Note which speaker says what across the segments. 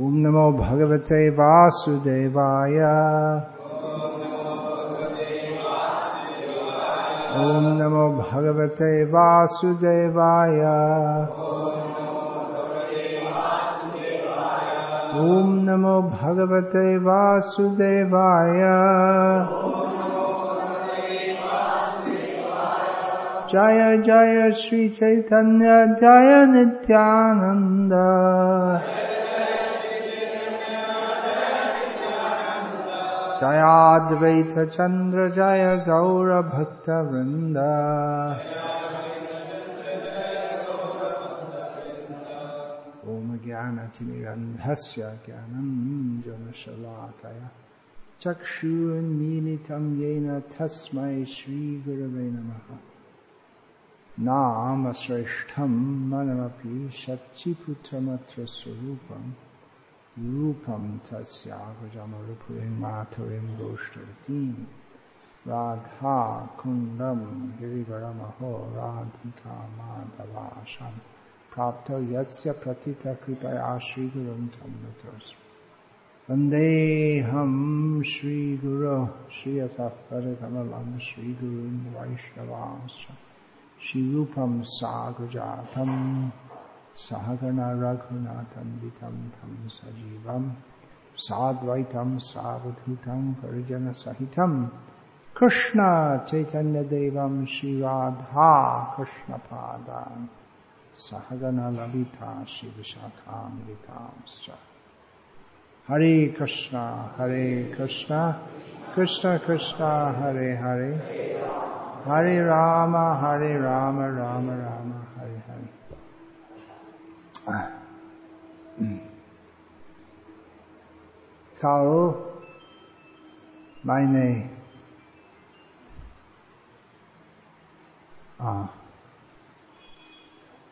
Speaker 1: ॐ नमो भगवते वासुदेवाय। ॐ नमो भगवते वासुदेवाय। ॐ नमो भगवते वासुदेवाय। जय जय श्री चैतन्य, जय नित्यानन्द। जयाद्वैत चन्द्र जय गौरभक्तवृन्द ॐ ज्ञानतिमिरन्धस्य ज्ञानञ्जनशलाकय चक्षुर्मीलितं येन तस्मै श्रीगुरवे नमः। नाम श्रेष्ठं मनमपि शक्तिपुत्रमत्र स्वरूपं रूपं तस्यागजमरुपुरीं माथुरीं गोष्ठवतीं राधा कुन्दं गिरिवरमहो राधिका माधवाशं प्राप्तो यस्य श्रीगुरुं तं नतोऽस्मि वन्देऽहं श्रीगुरो श्रियतः परकमलं श्रीगुरुं वैष्णवांश्च श्रीरूपं सागुजातं सहगण रघुनाथं वितं तं सजीवं, साद्वैतं सावधूतं परिजनसहितं। कृष्णचैतन्यदेवं श्रीराधा कृष्णपादान्, सहगणललिता शिवशाखामृतांश्च हरे कृष्ण हरे कृष्ण कृष्ण कृष्ण, हरे हरे। हरे राम हरे राम राम राम। कल मैंने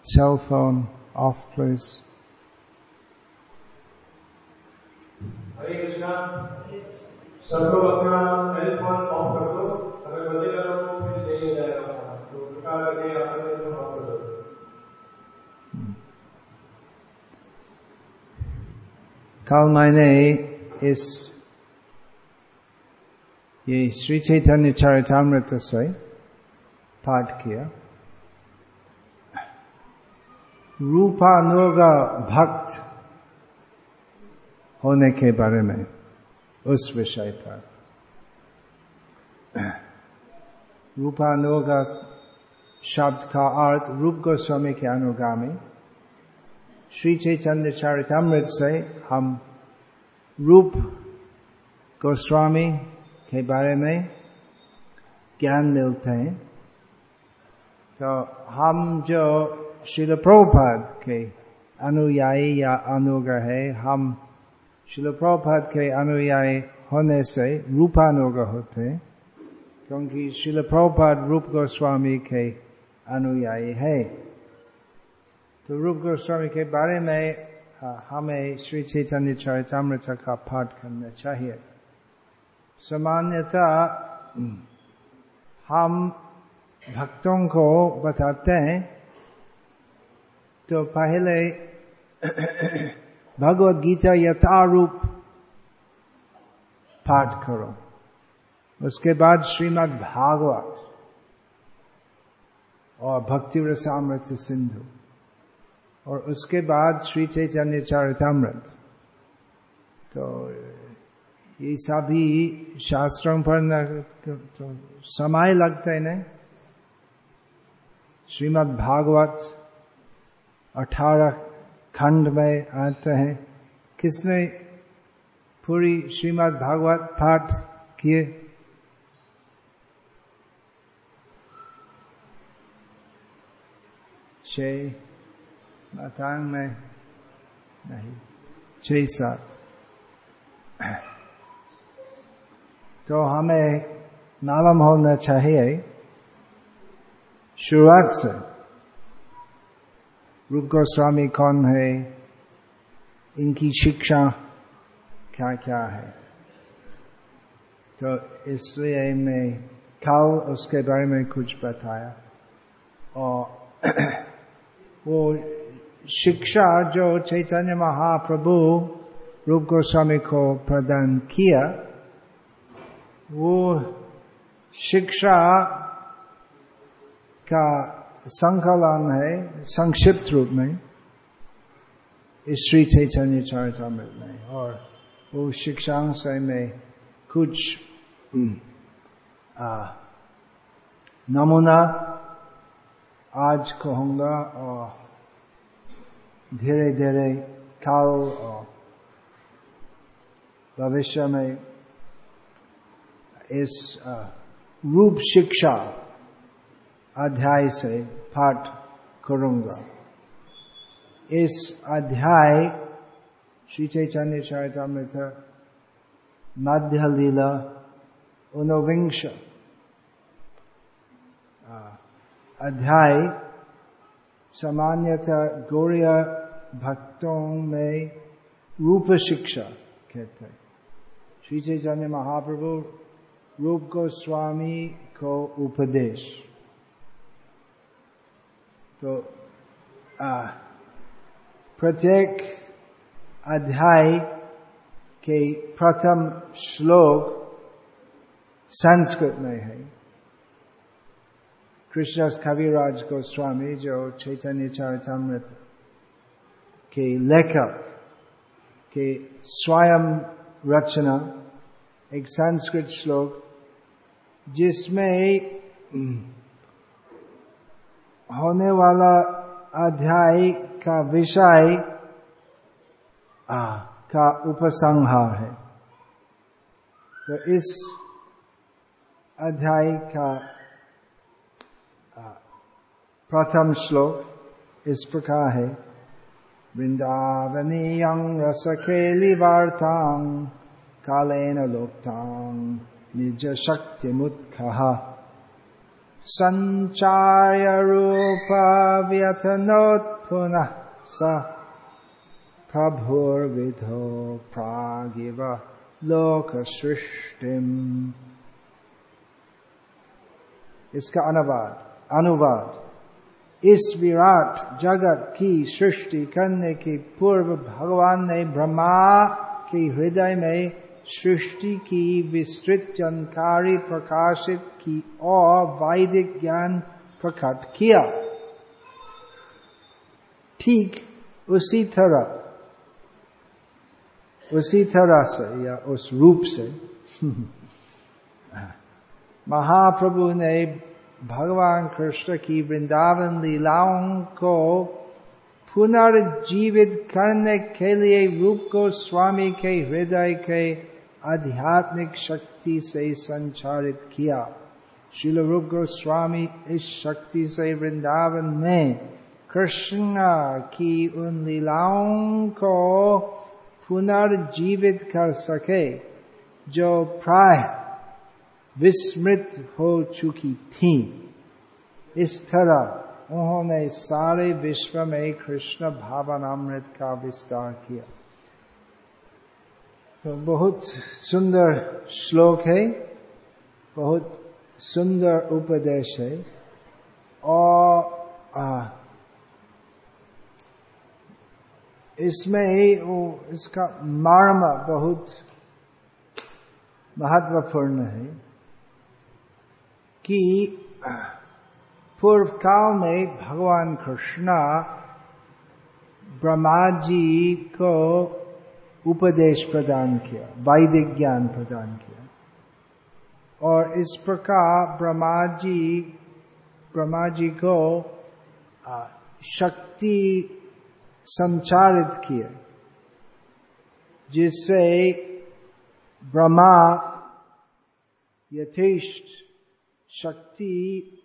Speaker 1: cell phone off please
Speaker 2: Hare Krishna सब लोग अपना टेलीफोन ऑफ़ कर दो अगर बजेगा तो फिर नहीं जाएगा तो कृपा करके अपना टेलीफोन ऑफ़ कर दो
Speaker 1: कल मैंने इस, ये श्री चैतन्य चरितमृत से पाठ किया। रूपानुगा भक्त होने के बारे में उस विषय पर। रूपानुगा शब्द का अर्थ रूप गोस्वामी के अनुगामी। श्री चैतन्य चरितमृत से हम रूप गोस्वामी के बारे में ज्ञान मिलते हैं। तो हम जो शिल के अनुयायी या अनुग्रह है, हम शिल प्रभुपाद के अनुयायी होने से रूपानुग्रह होते हैं, क्योंकि शिल प्रभुपाद रूप गोस्वामी के अनुयायी है। तो रूप गोस्वामी के बारे में हमें श्री चैतन्य चरितमृत का पाठ करना चाहिए सामान्यतः हम भक्तों को बताते हैं तो पहले भगवत गीता यथारूप पाठ करो उसके बाद श्रीमद् भागवत और भक्ति रसामृत सिंधु और उसके बाद श्री चैतन्य चरितमृत। तो ये सभी शास्त्रों पर न तो समय लगता है नहीं श्रीमद् भागवत अठारह खंड में आते हैं। किसने पूरी श्रीमद् भागवत पाठ किए? छ मातांग में नहीं छ सात। तो हमें मालूम होना चाहिए शुरुआत से। रूप गोस्वामी कौन है? इनकी शिक्षा क्या क्या है? तो इसलिए मैं कल उसके बारे में कुछ बताया। और वो शिक्षा जो चैतन्य महाप्रभु रूप गोस्वामी को प्रदान किया वो शिक्षा का संकलन है संक्षिप्त रूप में इस श्री चैतन्य चरितमृत में और वो शिक्षांश में कुछ नमूना आज कहूँगा और धीरे धीरे काल और भविष्य में इस रूप शिक्षा अध्याय से पाठ करूँगा। इस अध्याय श्री चैतन्य चरितमृत मध्य लीला ऊनविंश अध्याय सामान्यतः गौरिया भक्तों में रूप शिक्षा कहते हैं। श्री चैतन्य महाप्रभु रूप गोस्वामी को उपदेश। तो प्रत्येक अध्याय के प्रथम श्लोक संस्कृत में है। कविराज गोस्वामी जो चैतन्य चरितमृत के लेखक के स्वयं रचना एक संस्कृत श्लोक जिसमें होने वाला अध्याय का विषय का उपसंहार है तो इस अध्याय का प्रथम श्लोक इस प्रकार है। वृंदावनीयं रसखेलिवार्तां कालेन लोक्तां निजशक्तिमुत्खः सञ्चार्य रूपव्यथनोत्पुनः स प्रभुर्विधो प्रागिव लोकसृष्टिम्। इसका अनुवाद अनुवाद। इस विराट जगत की सृष्टि करने के पूर्व भगवान ने ब्रह्मा के हृदय में सृष्टि की विस्तृत जानकारी प्रकाशित की और वैदिक ज्ञान प्रकट किया। ठीक उसी तरह उसी तरह से या उस रूप से महाप्रभु ने भगवान कृष्ण की वृंदावन लीलाओं को पुनर्जीवित करने के लिए रूप को स्वामी के हृदय के आध्यात्मिक शक्ति से संचारित किया। शिल रूप गोस्वामी इस शक्ति से वृंदावन में कृष्ण की उन लीलाओं को पुनर्जीवित कर सके, जो प्राय विस्मृत हो चुकी थी। इस तरह उन्होंने सारे विश्व में कृष्ण भावनामृत का विस्तार किया। तो बहुत सुंदर श्लोक है बहुत सुंदर उपदेश है। और आ, इसमें वो इसका मर्म बहुत महत्वपूर्ण है। कि पूर्व काल में भगवान कृष्ण ब्रह्मा जी को उपदेश प्रदान किया, वैदिक ज्ञान प्रदान किया। और इस प्रकार ब्रह्मा जी ब्रह्मा जी को शक्ति संचारित किए जिससे ब्रह्मा यथेष्ट शक्ति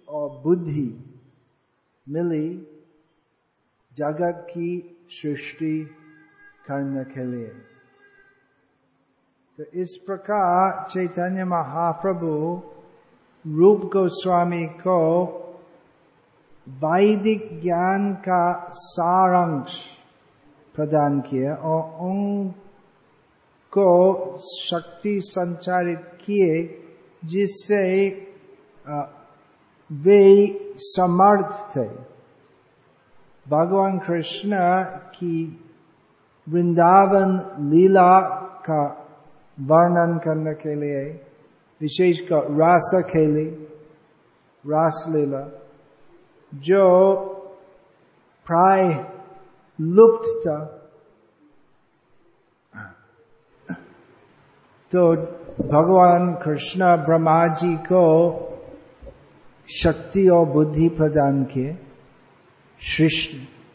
Speaker 1: और बुद्धि मिली जगत की सृष्टि करने के लिए। तो इस प्रकार चैतन्य महाप्रभु रूप गोस्वामी को वैदिक ज्ञान का सारांश प्रदान किया और उनको शक्ति संचारित किए, जिससे वे समर्थ थे। भगवान कृष्ण की वृंदावन लीला का वर्णन करने के लिए विशेषकर रास खेली रास लीला जो प्राय लुप्त था। तो भगवान कृष्ण ब्रह्मा जी को शक्ति और बुद्धि प्रदान किए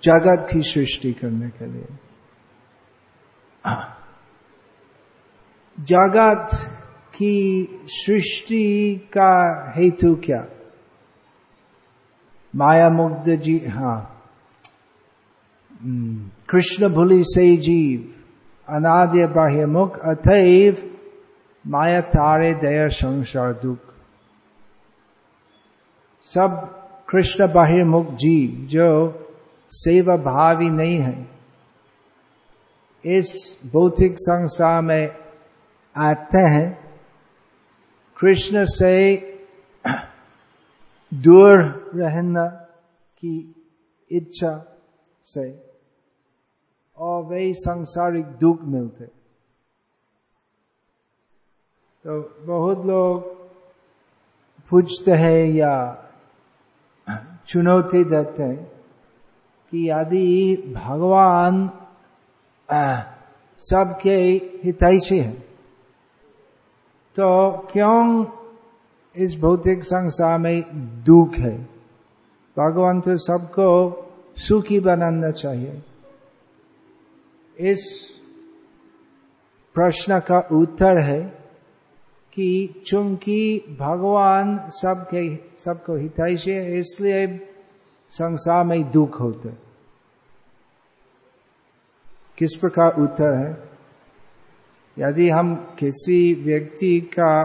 Speaker 1: जगत की सृष्टि करने के लिए। जगत की सृष्टि का हेतु क्या? माया मुग्ध जी हाँ कृष्ण भूलि से जीव अनाद्य बाह्य मुख अथैव माया तारे दया, संसार दुख। सब कृष्ण बाहिर्मुख जीव जो सेवा भावी नहीं है। इस भौतिक संसार में आते हैं। कृष्ण से दूर रहना की इच्छा से और वे सांसारिक दुख मिलते तो बहुत लोग पूछते हैं या चुनौती देते हैं कि यदि भगवान सबके हितैषी है तो क्यों इस भौतिक संसार में दुख है? भगवान तो सबको सुखी बनाना चाहिए। इस प्रश्न का उत्तर है कि चूँकि भगवान सबके, सबको हितैषी है, इसलिए संसार में दुख होते किस प्रकार उत्तर है? यदि हम किसी व्यक्ति का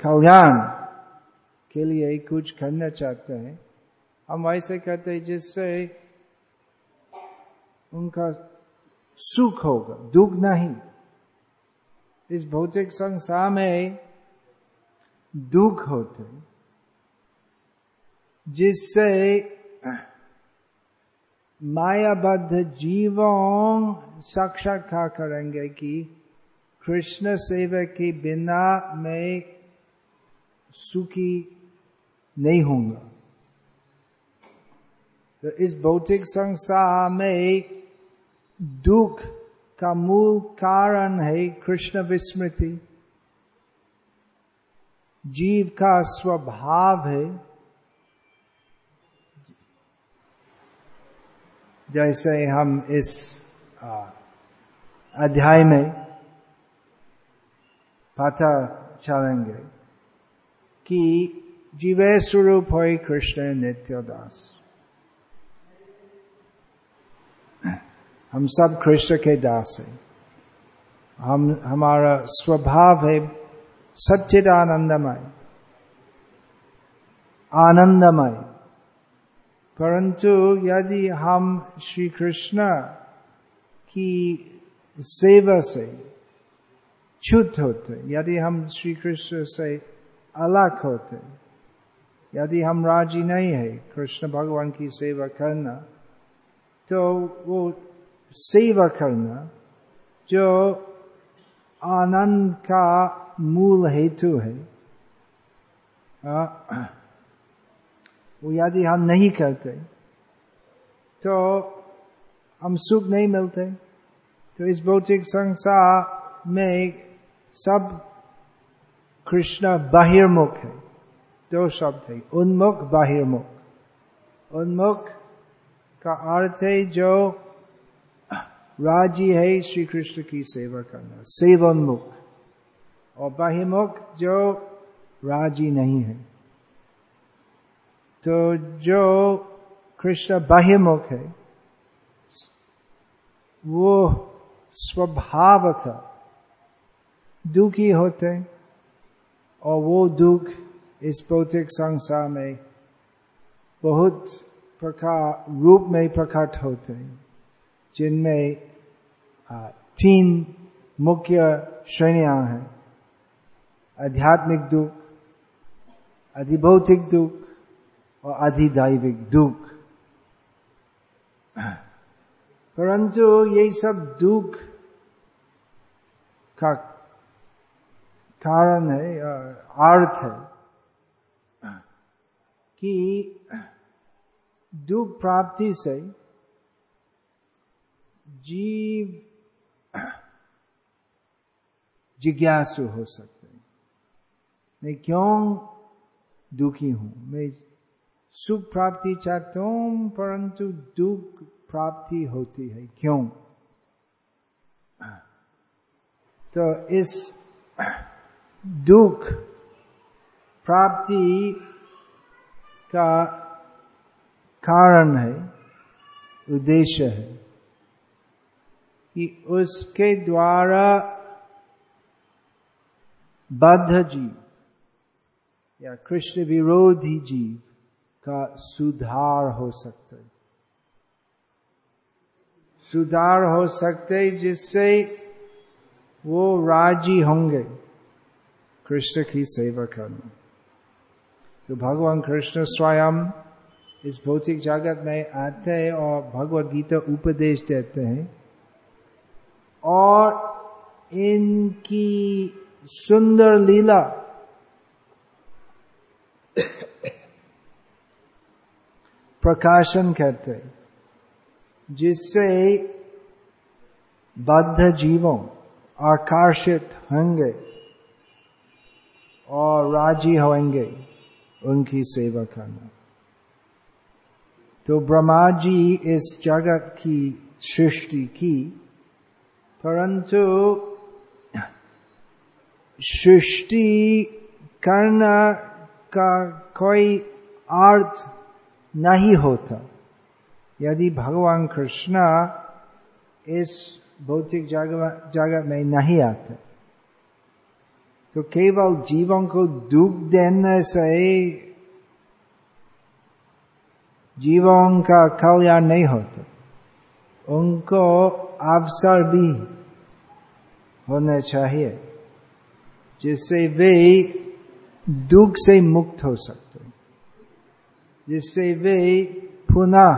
Speaker 1: कल्याण के लिए कुछ करना चाहते हैं, हम ऐसे कहते हैं जिससे उनका सुख होगा, दुख नहीं। इस भौतिक संसार में दुख होते जिससे मायाबद्ध जीवों साक्षात्कार करेंगे कि कृष्ण सेवा के बिना मैं सुखी नहीं होऊँगा। तो इस भौतिक संसार में दुख का मूल कारण है कृष्ण विस्मृति जीव का स्वभाव है जैसे हम इस अध्याय में पता चलेंगे कि जीवे स्वरूप हो कृष्ण नित्योदास हम सब कृष्ण के दास हैं। हम, हमारा स्वभाव है सच्चिद आनंदमय। आनंदमय परंतु यदि हम श्री कृष्ण की सेवा से छूट होते, यदि हम श्री कृष्ण से अलग होते, यदि हम राज़ी नहीं है कृष्ण भगवान की सेवा करना तो वो सेवा करना, जो आनंद का मूल हेतु है। वो यदि हम नहीं करते तो हम सुख नहीं मिलते। तो इस भौतिक संसार में सब कृष्ण बाहिर्मुख है। दो शब्द है, उन्मुख बाहिर्मुख उन्मुख का अर्थ है जो राज़ी है श्री कृष्ण की सेवा करना। सेवोन्मुख और बाहिमुख जो राज़ी नहीं है। तो जो कृष्ण बाह्यमुख है, वो स्वभाव था। दुखी होते और वो दुख इस भौतिक संसार में बहुत प्रकार, रूप में प्रकट होते हैं, जिनमें तीन मुख्य श्रेणियाँ हैं। आध्यात्मिक दुख, अधिभौतिक दुख और अधिदैविक दुख। परंतु ये सब दुख का कारण है अर्थ है कि दुख प्राप्ति से जीव जिज्ञासु हो सकते हैं। मैं क्यों दुखी हूँ? मैं सुख प्राप्ति चाहता हूँ, परंतु दुख प्राप्ति होती है। क्यों? तो इस दुख प्राप्ति का कारण है, उद्देश्य है। कि उसके द्वारा बद्ध जीव, या कृष्ण विरोधी जीव का सुधार हो सकता है। सुधार हो सकते जिससे वो राज़ी होंगे कृष्ण की सेवा करना। तो भगवान कृष्ण स्वयं इस भौतिक जगत में आते हैं और भगवत गीता उपदेश देते हैं। और इनकी सुंदर लीला प्रकाशन करते जिससे बद्ध जीवों आकर्षित होंगे और राज़ी होंगे उनकी सेवा करना। तो ब्रह्मा जी इस जगत की सृष्टि की परंतु सृष्टि करना का कोई अर्थ नहीं होता। यदि भगवान कृष्ण इस भौतिक जगह में नहीं आते तो केवल जीवन को दुख देने से जीवन का कल्याण नहीं होता। उनको अवसर भी होना चाहिए, जिससे वे दुख से मुक्त हो सकते जिससे वे पुनः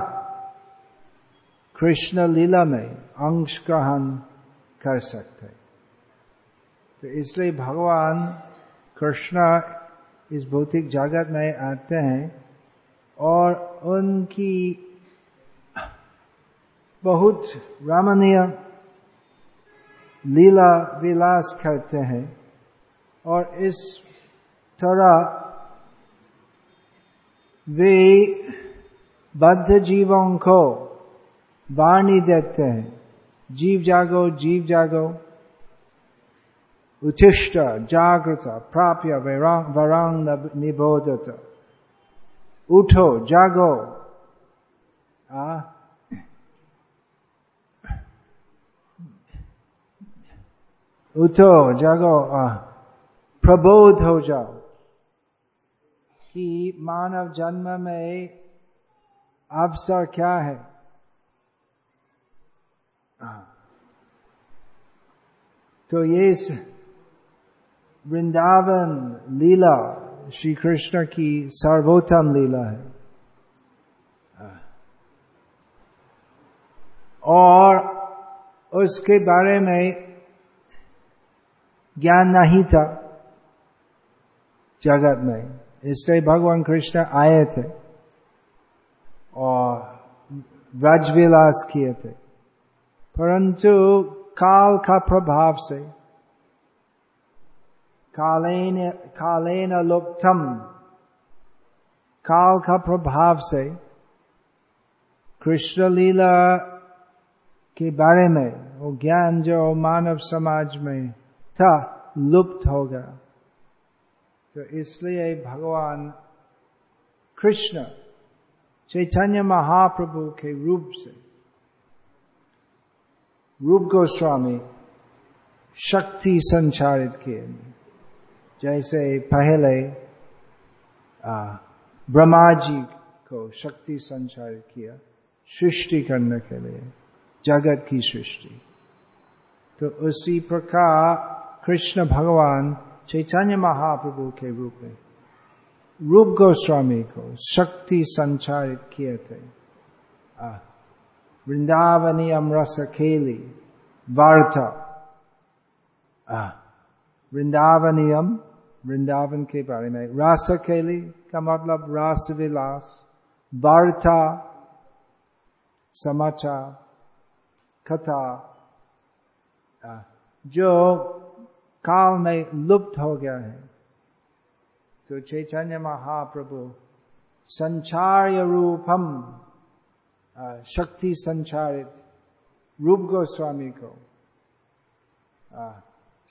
Speaker 1: कृष्ण लीला में अंश ग्रहण कर सकते तो इसलिए भगवान कृष्ण इस भौतिक जगत में आते हैं और उनकी बहुत रमणीय लीला विलास करते हैं और इस तरह वे बद्ध जीवों को वाणी देते हैं। जीव जागो जीव जागो। उचिष्ट जागृत, प्राप्य वरांग निबोधत। उठो, जागो। आ उठो जागो प्रबोध हो जाओ कि मानव जन्म में अवसर क्या है तो ये वृंदावन लीला श्री कृष्ण की सर्वोत्तम लीला है और उसके बारे में ज्ञान नहीं था जगत में। इसलिए भगवान कृष्ण आए थे और व्रजविलास किए थे। परंतु काल का प्रभाव से कालेन कालेन लुप्तम, काल का प्रभाव से कृष्ण लीला के बारे में वो ज्ञान जो मानव समाज में था, लुप्त हो गया। तो इसलिए भगवान कृष्ण चैतन्य महाप्रभु के रूप से, रूप गोस्वामी शक्ति संचारित किए। जैसे पहले ब्रह्मा जी को शक्ति संचारित किया सृष्टि करने के लिए, जगत की सृष्टि। तो उसी प्रकार कृष्ण भगवान चैतन्य महाप्रभु के रूप में रूप गोस्वामी को शक्ति संचारित किए थे वृंदावनियम रस खेली वार्ता वृंदावनियम वृंदावन के बारे में रास खेली का मतलब रास विलास वार्ता समाचार कथा जो काल में लुप्त हो गया है। तो चैतन्य महाप्रभु, संचार्य रूपम शक्ति संचारित रूप गोस्वामी को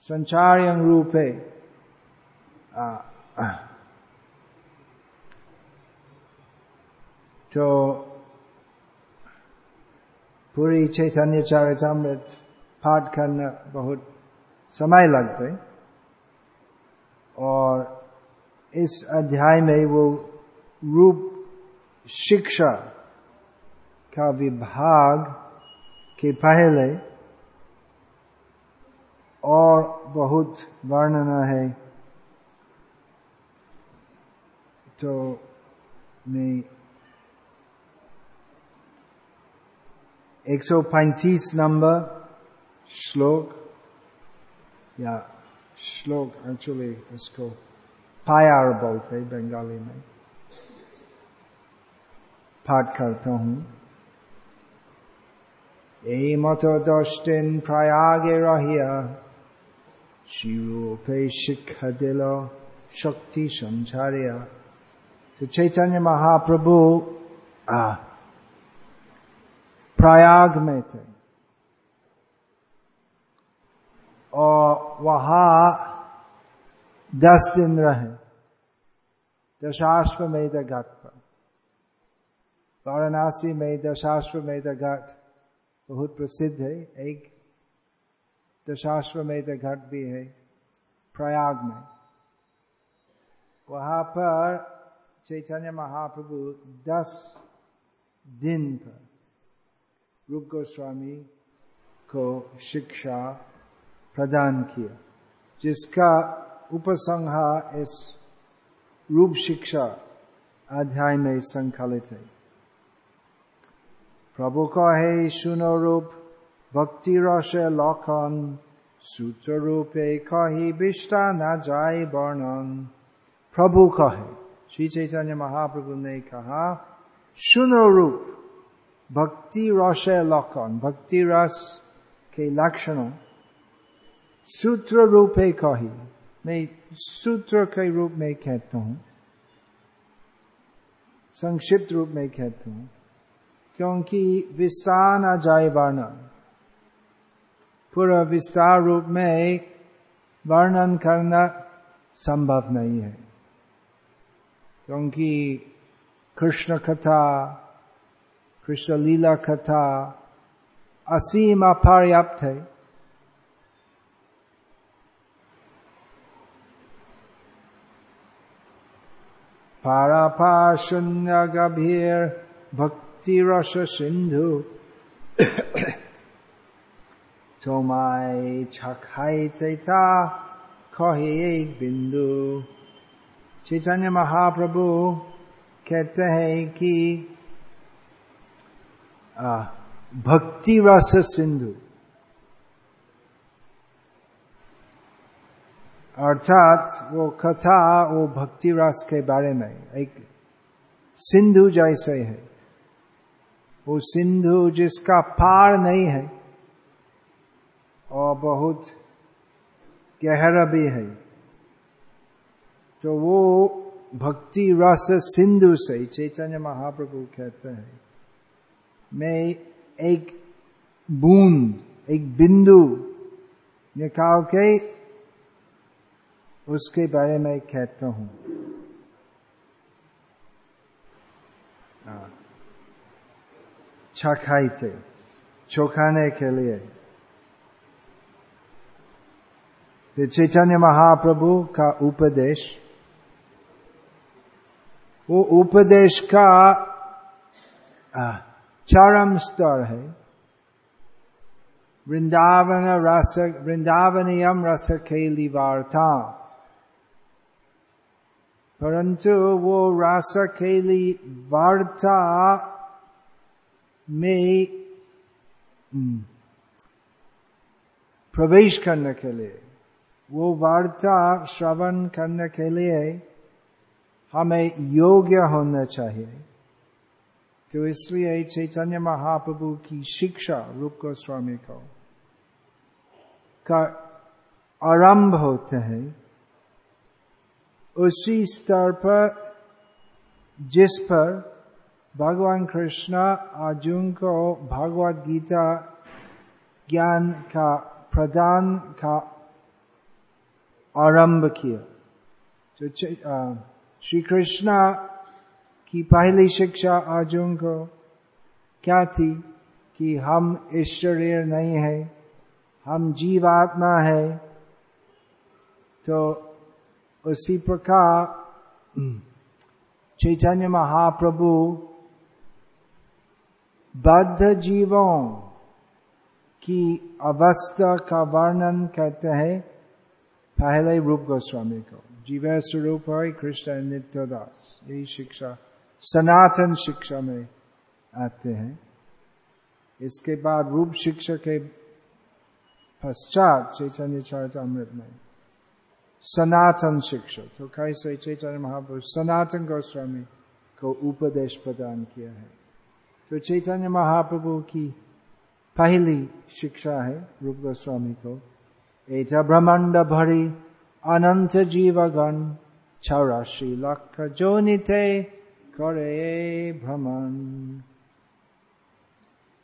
Speaker 1: संचार्य रूपे तो पूरी चैतन्य चरितमृत पाठ करना बहुत समय लगते और इस अध्याय में वो रूप शिक्षा का विभाग के पहले और बहुत वर्णना है। तो मैं एक सौ पैंतीस नंबर श्लोक या श्लोक एक्चुअली इसको पायार बोलते बंगाली में पाठ करता हूँ এই মত দষ্টেন প্রয়াগে রহিয়া শিরূপে শিক্ষা দিল শক্তি সঞ্চারিয়া तो चैतन्य महाप्रभु प्रयाग में थे और वहाँ दस दिन रहे। दशाश्वमेध घाट पर वाराणसी में दशाश्वमेध घाट बहुत प्रसिद्ध है। एक दशाश्वमेध घाट भी है प्रयाग में। वहाँ पर चैतन्य महाप्रभु दस दिन पर रूप गोस्वामी को शिक्षा प्रदान किया, जिसका उपसंहार इस रूप शिक्षा अध्याय में संकलित है। प्रभु कहे, सुनो रूप, भक्ति रस लखन सूत्र रूपे कही विष्टा न जाए वर्णन। प्रभु कहे, श्री चैतन्य महाप्रभु ने कहा, सुनो रूप, भक्ति रस लक्षण भक्ति रस के लक्षणों सूत्र रूप है कही। मैं सूत्र के रूप में कहता हूँ। संक्षिप्त रूप में कहता हूँ। क्योंकि विस्तार न जाए वर्णन। पूरा विस्तार रूप में वर्णन करना संभव नहीं है। क्योंकि कृष्ण कथा, कृष्ण लीला कथा असीम अपर्याप्त है। पारापार शून्य गभीर भक्ति रस सिंधु তোমায় ছাখাইতে তা कहे एक बिंदु चैतन्य महाप्रभु कहते हैं कि भक्ति रस सिंधु अर्थात वो कथा वो भक्ति रस के बारे में, एक सिंधु जैसे है। वो सिंधु जिसका पार नहीं है, और बहुत गहरा भी है। तो वो भक्ति रस सिंधु से, चैतन्य महाप्रभु कहते हैं, मैं एक बूंद, एक बिंदु निकाल के उसके बारे में कहता हूँ। छखाई थे, चौखाने के लिए। फिर चैतन्य महाप्रभु का उपदेश, वो उपदेश का चरम स्तर है। वृंदावन रस, वृंदावनियम रस खेली वार्ता। परंतु वो रस खेली वार्ता में प्रवेश करने के लिए, वो वार्ता श्रवण करने के लिए हमें योग्य होना चाहिए। तो इसलिए चैतन्य महाप्रभु की शिक्षा रूप गोस्वामी को का आरंभ होते हैं। उसी स्तर पर, जिस पर भगवान कृष्ण अर्जुन को भगवत गीता ज्ञान का प्रदान का आरंभ किया। तो श्री कृष्ण की पहली शिक्षा अर्जुन को क्या थी कि हम ईश्वरीय नहीं है, हम जीवात्मा है तो उसी प्रकार चैतन्य महाप्रभु बद्ध जीवों की अवस्था का वर्णन करते हैं पहले रूप गोस्वामी को जीव स्वरूप है कृष्ण नित्य दास यही शिक्षा सनातन शिक्षा में आते हैं इसके बाद रूप शिक्षा के पश्चात चैतन्य चरितमृत में सनातन शिक्षा तो कैसे चैतन्य महापुरुष, सनातन गोस्वामी को उपदेश प्रदान किया है। तो चैतन्य महाप्रभु की पहली शिक्षा है रूप गोस्वामी को। एत ब्रह्मांड भरी अनंत जीवगण चौराशी लख जोनिते करे भ्रमण।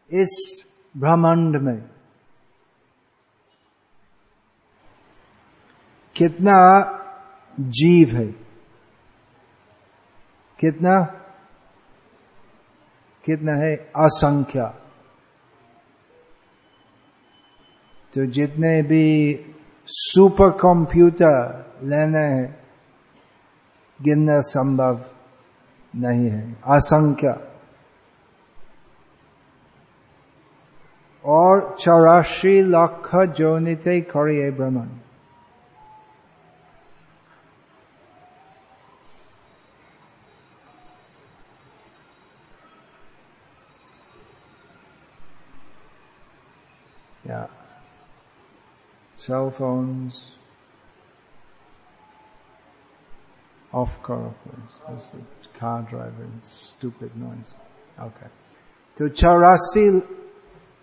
Speaker 1: इस ब्रह्मांड में कितना जीव है? कितना? कितना है? असंख्य। तो जितने भी सुपर कंप्यूटर लेने हैं, गिनना संभव नहीं है। असंख्य। और चौरासी लाख जोनिते करिए भ्रमण Cell phones. Off car, please. the car driving. Stupid noise. Okay. तो चौरासी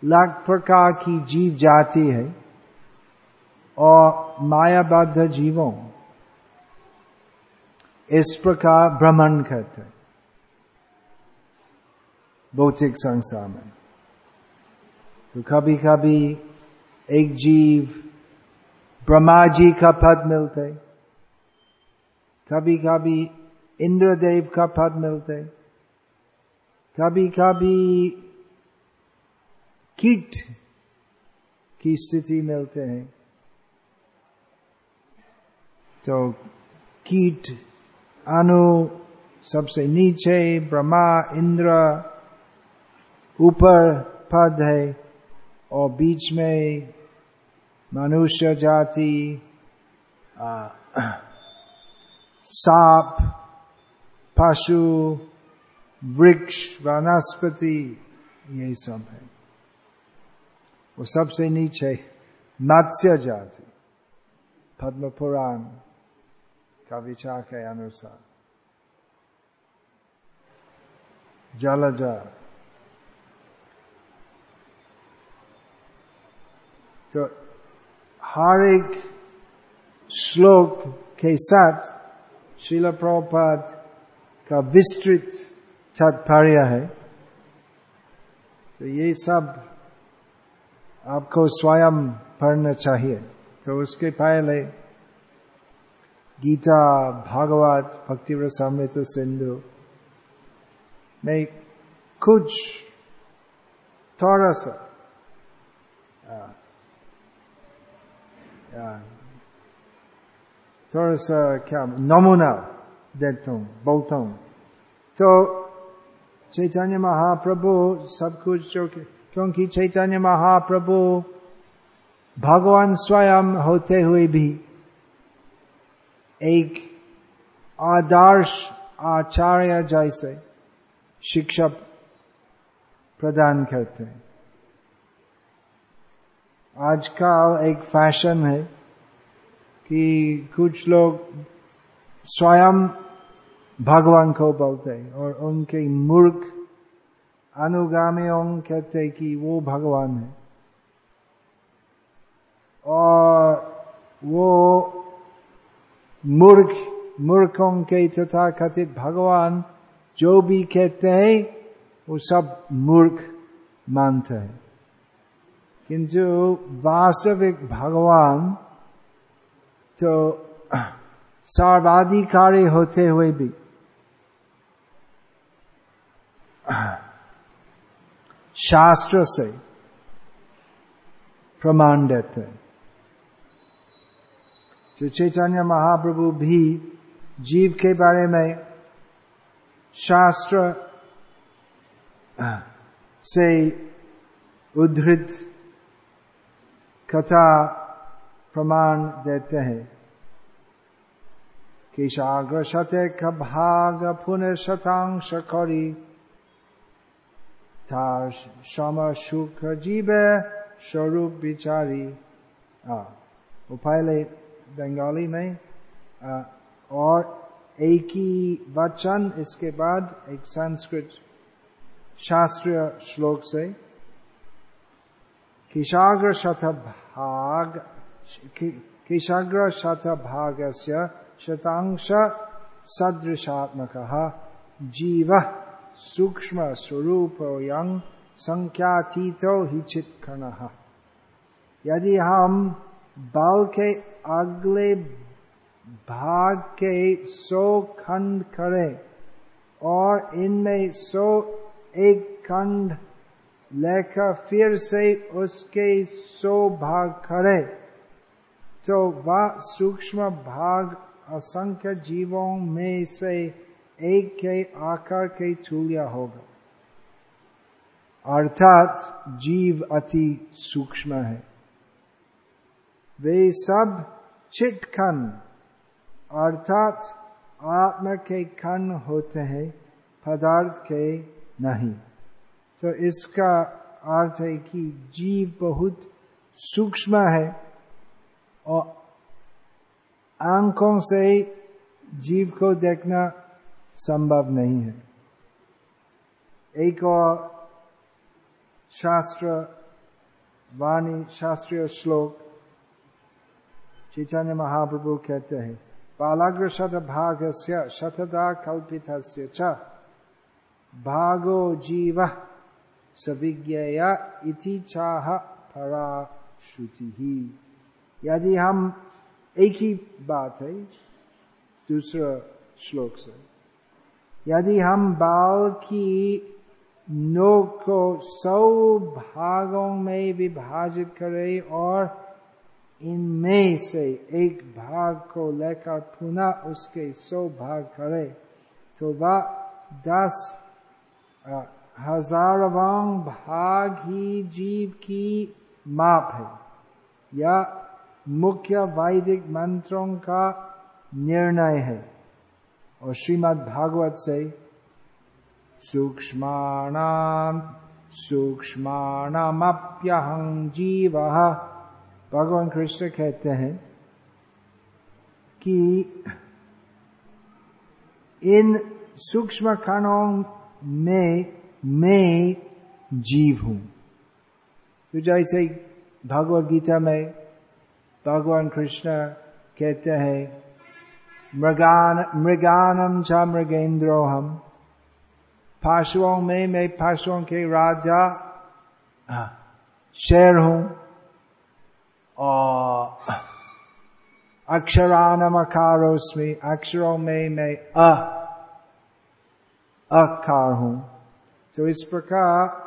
Speaker 1: लाख प्रकार की जीव जाति है और मायाबद्ध जीवों इस प्रकार भ्रमण करते भौतिक संसार में तो कभी कभी एक जीव ब्रह्मा जी का पद मिलते कभी कभी इंद्रदेव का पद मिलते कभी कभी कीट की स्थिति मिलते हैं। तो कीट अनु सबसे नीचे, ब्रह्मा, इंद्र, ऊपर पद है और बीच में मनुष्य जाति सांप, पशु, वृक्ष, वनस्पति यही सब है। वो सबसे नीचे मत्स्य जाति पद्म पुराण का विचार के अनुसार। जलज तो हर एक श्लोक के साथ शिल प्रभुपाद का विस्तृत तात्पर्य है तो ये सब आपको स्वयं पढ़ना चाहिए। तो उसके पहले गीता, भागवत भक्ति रसामृत सिंधु, में कुछ थोड़ा सा थोड़ा सा क्या नमूना देता हूँ बोलता हूँ तो चैतन्य महाप्रभु सब कुछ जो क्योंकि चैतन्य महाप्रभु भगवान स्वयं होते हुए भी एक आदर्श आचार्य जैसे शिक्षा प्रदान करते हैं आजकल एक फ़ैशन है कि कुछ लोग स्वयं भगवान को बोलते हैं और उनके मूर्ख अनुगामियों कहते हैं कि वो भगवान है। और वो मूर्ख, मूर्खों के तथा कथित भगवान जो भी कहते हैं, वो सब मूर्ख मानते हैं। किंतु वास्तविक भगवान तो सर्वाधिकारी होते हुए भी शास्त्र से प्रमाण देते जो चैतन्य महाप्रभु भी जीव के बारे में शास्त्र से उद्धृत कथा प्रमाण देते हैं। कि साग्र शते भाग पुनः शतांश करी। सम सुख जीवे स्वरूप बिचारी वो पहले बंगाली में आ, और एक ही वचन इसके बाद एक संस्कृत शास्त्रीय श्लोक से किशाग्र शत भाग किशाग्र शत भाग से शतांश सदृशात्मक जीव सूक्ष्म स्वरूप संख्यातीतो ही चित यदि हम बल के अगले भाग के सौ खंड करें, और इनमें सौ एक खंड लेकर फिर से उसके सौ भाग करे तो वह सूक्ष्म भाग असंख्य जीवों में से एक के आकार के तुल्य होगा। अर्थात जीव अति सूक्ष्म है। वे सब चिट खंड अर्थात आत्मा के खंड होते हैं, पदार्थ के नहीं। तो इसका अर्थ है कि जीव बहुत सूक्ष्म है और आँखों से जीव को देखना संभव नहीं है। एक और शास्त्र, वाणी, शास्त्रीय श्लोक, चैतन्य महाप्रभु कहते हैं बालाग्र शत भाग से शतदा कल्पित भागो जीव। सविज्ञया इति चाह श्रुति ही यदि हम एक ही बात है, दूसरा श्लोक से, यदि हम बाल की नोक को सौ भागों में विभाजित करें और इनमें से एक भाग को लेकर पुनः उसके सौ भाग करें तो वह दस हजारवां भाग ही जीव की माप है। या मुख्य वैदिक मंत्रों का निर्णय है। और श्रीमद् भागवत से सूक्ष्माणाम सूक्ष्माणामप्यहं जीव भगवान कृष्ण कहते हैं कि इन सूक्ष्म कणों में मैं जीव हूँ। तो जैसे भगवत गीता में भगवान कृष्ण कहते हैं, मृगान, मृगानम च मृगेंद्रो हम। पशुओं में मैं पशुओं के राजा शेर हूँ। और अक्षरानम अकारोस्मी अक्षरों में मैं अ, अकार हूँ। तो इस प्रकार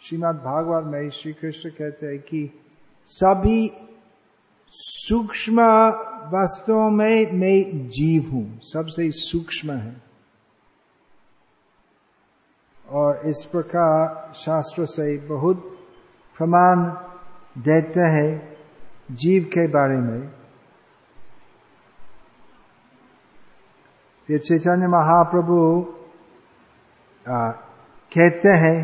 Speaker 1: श्रीमद भागवत में श्री कृष्ण कहते हैं कि सभी सूक्ष्म वस्तुओं में मैं जीव हूँ। सबसे सूक्ष्म है। और इस प्रकार शास्त्र से बहुत प्रमाण देते हैं जीव के बारे में। फिर चैतन्य महाप्रभु कहते हैं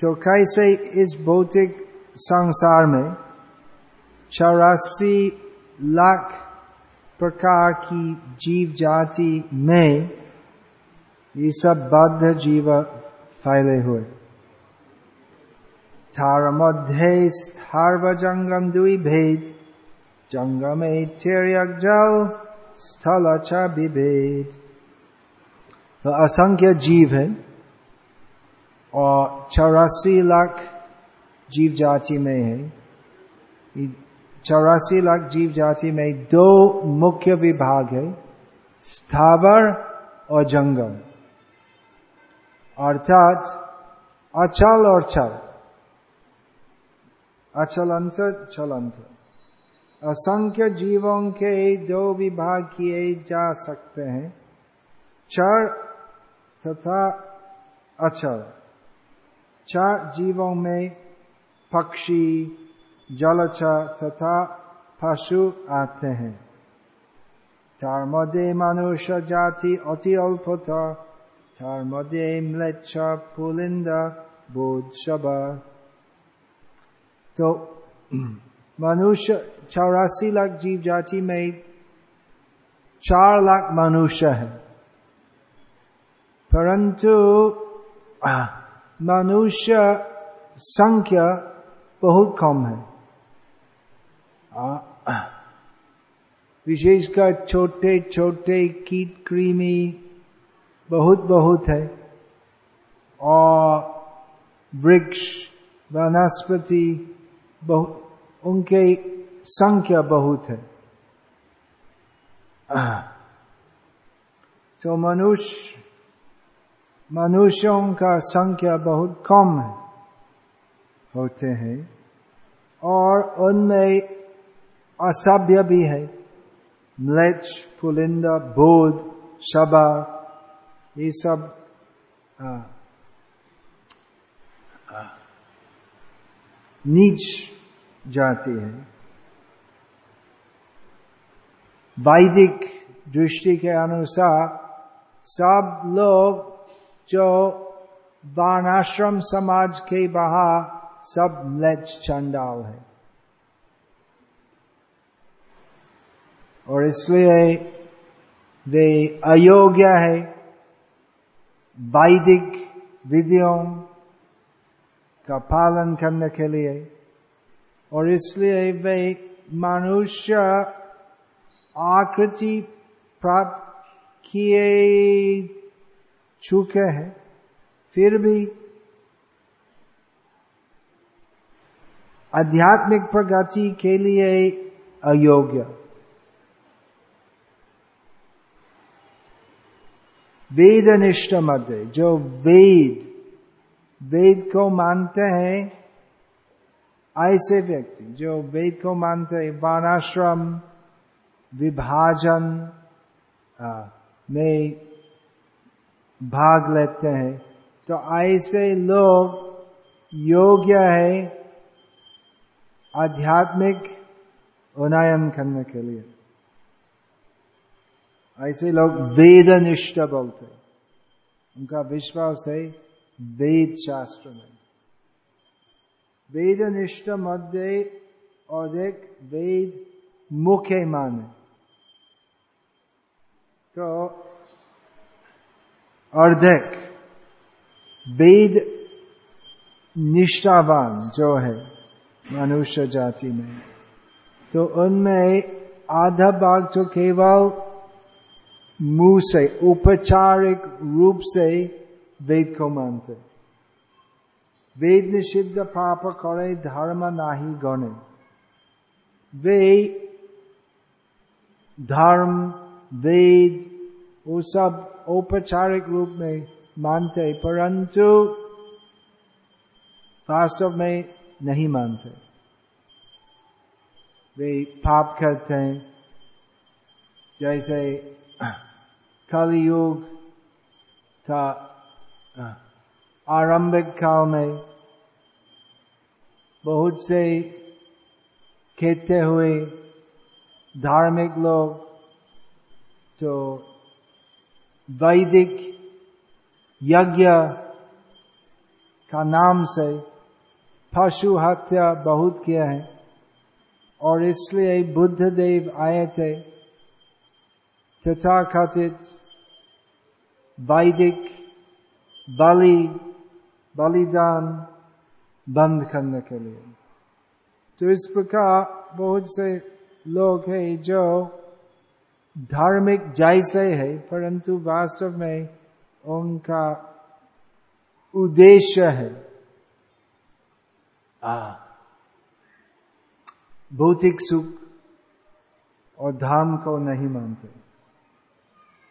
Speaker 1: तो कैसे इस भौतिक संसार में चौरासी लाख प्रकार की जीव जाति में ये सब बद्ध जीव फैले हुए। थार मध्य स्थार्व जंगम दुई भेद, जंगम जल स्थल अच्छा विभेद तो असंख्य जीव है। और चौरासी लाख जीव जाति में है। चौरासी लाख जीव जाति में दो मुख्य विभाग है, स्थावर और जंगम। अर्थात अचल और चल। अचलंत, चलंत। असंख्य जीवों के दो विभाग किए जा सकते हैं, चर तथा अचल। चार जीवों में पक्षी जलचर तथा पशु आते हैं তার মধ্যে মানুষ জাতি অতি অল্পতর তার মধ্যে ম্লেচ্ছ পুলিন্দা বোধ সবার तो मनुष्य चौरासी लाख जीव जाति में चार लाख मनुष्य है परंतु मनुष्य संख्या बहुत कम है। विशेषकर छोटे छोटे कीट कृमि बहुत बहुत है। और वृक्ष, वनस्पति बहुत उनके संख्या बहुत है। तो मनुष्य मनुष्यों का संख्या बहुत कम है, होते हैं, और उनमें असभ्य भी है। म्लेच पुलिंद बोध शबा ये सब नीच जाती है। वैदिक दृष्टि के अनुसार सब लोग जो वर्णाश्रम समाज के बाहर सब म्लेच चंडाल है। और इसलिए वे अयोग्य है। वैदिक विधियों का पालन करने के लिए। और इसलिए वे मनुष्य आकृति प्राप्त किए चुके हैं, फिर भी आध्यात्मिक प्रगति के लिए अयोग्य। वेद निष्ठ मध्य जो वेद वेद को मानते हैं, ऐसे व्यक्ति, जो वेद को मानते हैं वर्णाश्रम विभाजन में भाग लेते हैं। तो ऐसे लोग योग्य है आध्यात्मिक उन्नयन करने के लिए। ऐसे लोग वेद निष्ठ बोलते उनका विश्वास है वेद शास्त्र में। वेद निष्ठ मध्य और एक वेद मुख्य माने। तो अर्धक वेद निष्ठावान जो है मनुष्य जाति में तो उनमें आधा भाग तो केवल मुँह से, औपचारिक रूप से वेद को मानते वेद निषिद्ध पाप करे, धर्म नाही गणे। वे धर्म, वेद वो सब औपचारिक रूप में मानते, परंतु वास्तव में नहीं मानते। वे पाप करते हैं। जैसे कलयुग का आरंभिक काल में बहुत से खेते हुए धार्मिक लोग तो वैदिक यज्ञ का नाम से पशु हत्या बहुत किया है। और इसलिए बुद्ध देव आए थे। तथा कथित वैदिक बलि, बलिदान बंद करने के लिए। तो इस प्रकार बहुत से लोग हैं जो धार्मिक जैसे है परंतु वास्तव में उनका उद्देश्य है। भौतिक सुख और धाम को नहीं मानते।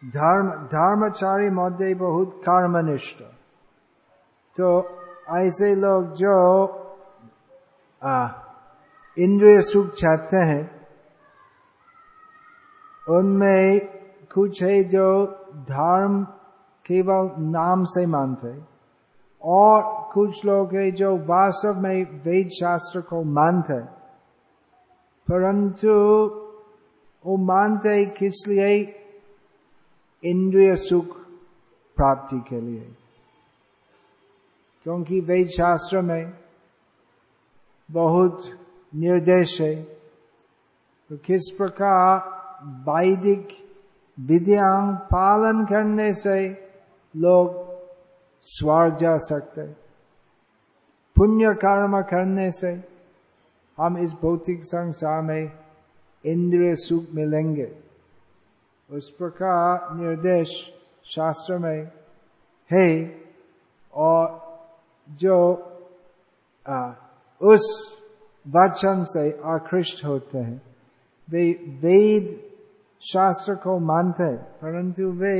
Speaker 1: धर्म धर्मचारी मध्य बहुत कर्मनिष्ठ। तो ऐसे लोग जो इंद्रिय सुख चाहते हैं उनमें कुछ है जो धर्म केवल नाम से मानते और कुछ लोग है जो वास्तव में वेद शास्त्र को मानते परंतु वो मानते किस लिए? इंद्रिय सुख प्राप्ति के लिए। क्योंकि वेद शास्त्र में बहुत निर्देश है। तो किस प्रकार वैदिक विद्यांग पालन करने से लोग स्वर्ग जा सकते पुण्य कर्म करने से हम इस भौतिक संसार में इंद्रिय सुख मिलेंगे। उस प्रकार निर्देश शास्त्र में है और जो आ, उस वचन से आकृष्ट होते हैं। वे वेद शास्त्र को मानते हैं परंतु वे,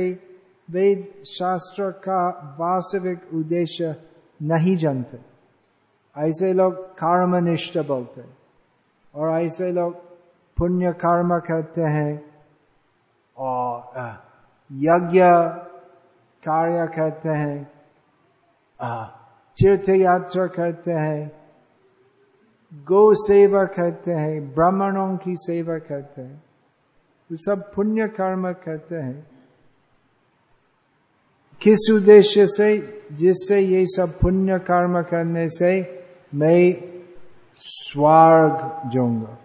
Speaker 1: वेद शास्त्र का वास्तविक उद्देश्य नहीं जानते। ऐसे लोग कर्मनिष्ठ बोलते और ऐसे लोग पुण्य कर्म करते हैं, और यज्ञ कार्य करते हैं तीर्थ यात्रा करते हैं, गो सेवा करते हैं, ब्राह्मणों की सेवा करते हैं। वो सब पुण्य कर्म करते हैं। किस उद्देश्य से, जिससे ये सब पुण्य कर्म करने से मैं स्वर्ग जाऊँगा।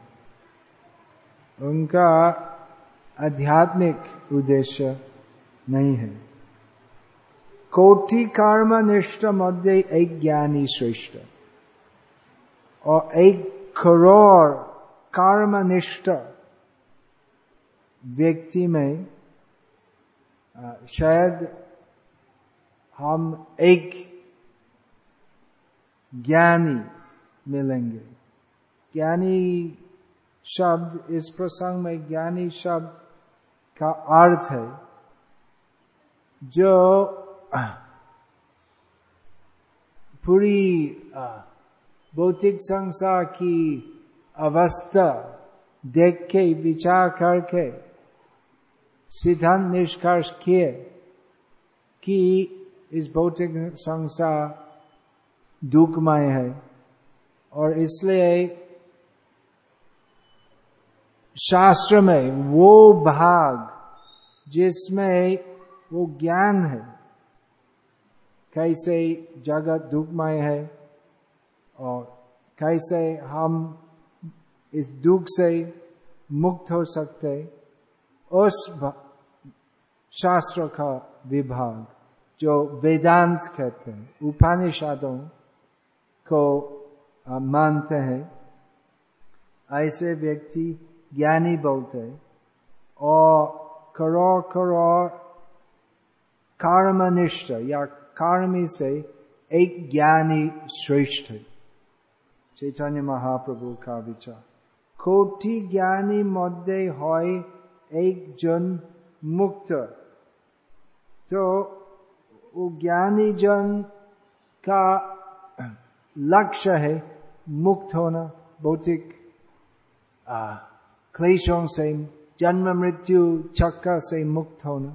Speaker 1: उनका आध्यात्मिक उद्देश्य नहीं है। कोटि कर्म निष्ठ मध्य एक ज्ञानी श्रेष्ठ। और एक करोड़ कर्मनिष्ठ व्यक्ति में शायद हम एक ज्ञानी मिलेंगे। ज्ञानी शब्द, इस प्रसंग में ज्ञानी शब्द का अर्थ है, जो पूरी भौतिक संसार की अवस्था देख के, विचार करके सिद्धांत निष्कर्ष किए कि इस भौतिक संसार दुखमय है और इसलिए शास्त्र में वो भाग जिसमें वो ज्ञान है, कैसे जगत दुखमय है और कैसे हम इस दुख से मुक्त हो सकते उस शास्त्र का विभाग, जो वेदांत कहते हैं, उपनिषदों को मानते हैं, ऐसे व्यक्ति ज्ञानी बोलते हैं, और करो करो कर्मनिष्ठ या कर्मी से एक ज्ञानी श्रेष्ठ है। चैतन्य महाप्रभु का विचार। कोटि ज्ञानी मध्य हो एक जन मुक्त तो वो ज्ञानी जन का लक्ष्य है मुक्त होना, भौतिक क्लेशों से, जन्म, मृत्यु चक्कर से मुक्त होना।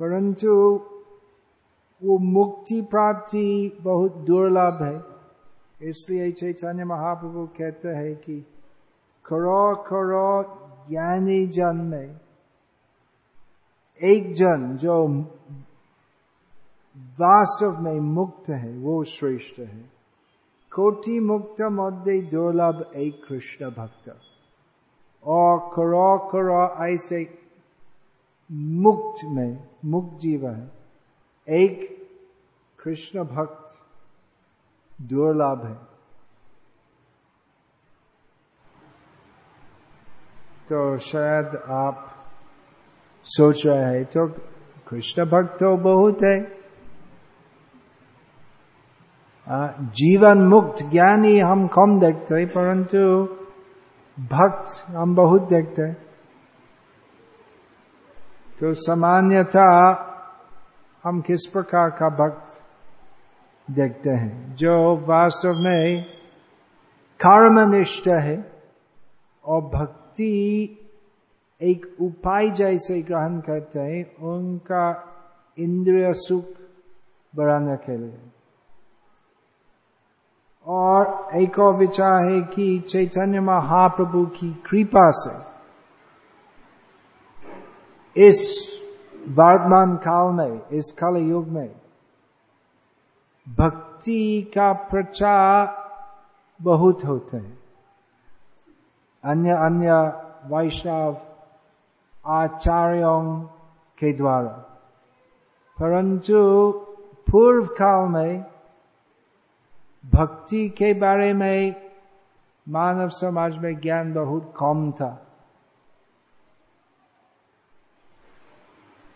Speaker 1: परंतु वो मुक्ति प्राप्ति बहुत दुर्लभ है। इसलिए चैतन्य महाप्रभु कहते हैं कि करोड़ करोड़ ज्ञानी जन में एक जन जो वास्तव में मुक्त है, वो श्रेष्ठ है। कोटि मुक्त मध्य दुर्लभ, एक कृष्ण भक्त। और करो करो, ऐसे मुक्त में, मुक्त जीव है। एक कृष्ण भक्त दुर्लभ है। तो शायद आप सोच रहे है तो कृष्ण भक्त तो बहुत है। जीवन मुक्त ज्ञानी हम कम देखते हैं, परंतु भक्त हम बहुत देखते हैं। तो सामान्यता हम किस प्रकार का भक्त देखते हैं? जो वास्तव में कर्मनिष्ठ है और भक्ति एक उपाय जैसे ग्रहण करते हैं, उनका इंद्रिय सुख बढ़ाने के लिए। और एक और विचार है कि चैतन्य महाप्रभु की कृपा से इस वर्तमान काल में, इस कल युग में भक्ति का प्रचार बहुत होते हैं। अन्य अन्य वैष्णव आचार्यों के द्वारा। परंतु पूर्व काल में भक्ति के बारे में मानव समाज में ज्ञान बहुत कम था।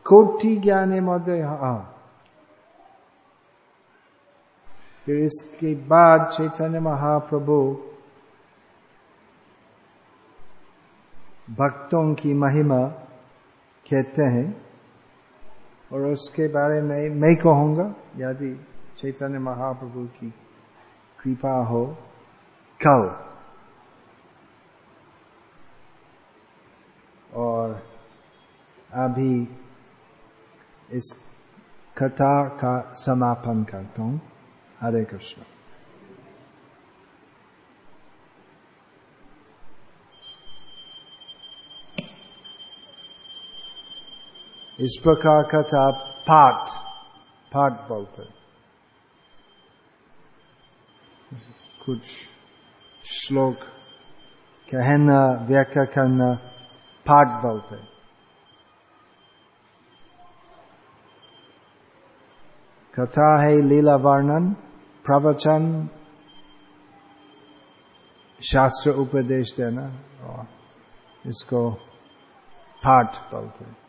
Speaker 1: कोटि ज्ञान मध्य फिर इसके बाद चैतन्य महाप्रभु भक्तों की महिमा कहते हैं। और उसके बारे में मैं कहूँगा, यदि चैतन्य महाप्रभु की कृपा हो कल और अभी इस कथा का समापन करता हूँ। हरे कृष्ण। इस प्रकार का था पाठ पाठ बोलते कुछ श्लोक कहना, व्याख्या करना पाठ बोलते कथा है लीला वर्णन, प्रवचन, शास्त्र उपदेश देना, और इसको पाठ बोलते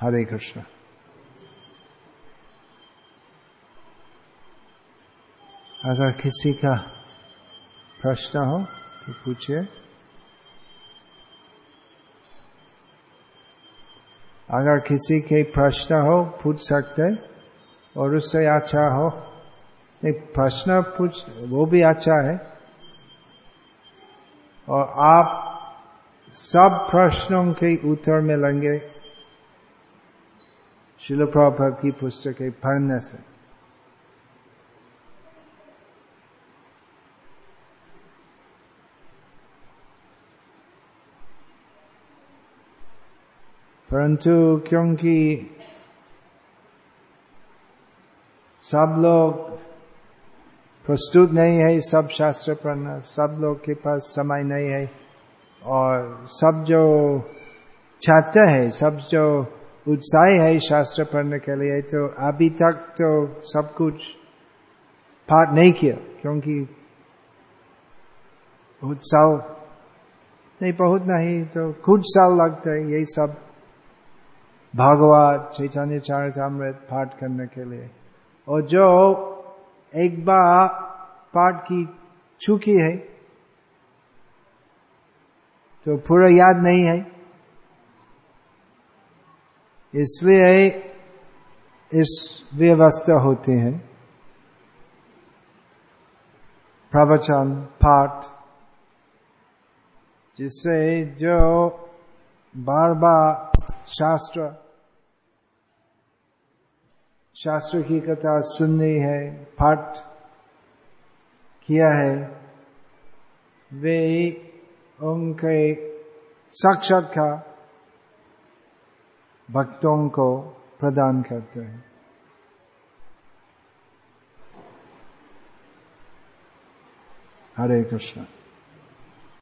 Speaker 1: हरे कृष्ण अगर किसी का प्रश्न हो तो पूछिए। अगर किसी के प्रश्न हो, पूछ सकते और उससे अच्छा हो। नहीं, प्रश्न पूछ, वो भी अच्छा है। और आप सब प्रश्नों के उत्तर मिलेंगे शिल प्रभा की पुस्तकें पढ़ने से परंतु क्योंकि सब लोग प्रस्तुत नहीं है सब शास्त्र पढ़ना सब लोग के पास समय नहीं है और सब जो चाहते हैं सब जो उत्साह है शास्त्र पढ़ने के लिए तो अभी तक तो सब कुछ पाठ नहीं किया, क्योंकि उत्साह नहीं बहुत नहीं तो कुछ साल लगते हैं यही सब भागवत, चैतन्य, चरितमृत पाठ करने के लिए। और जो एक बार पाठ की चुकी है तो पूरा याद नहीं है। इसलिए इस व्यवस्था होते हैं। प्रवचन, पाठ, जिससे जो बार बार शास्त्र शास्त्र की कथा सुननी है, पाठ किया है, वे उनके साक्षात्कार भक्तों को प्रदान करते हैं। हरे कृष्ण।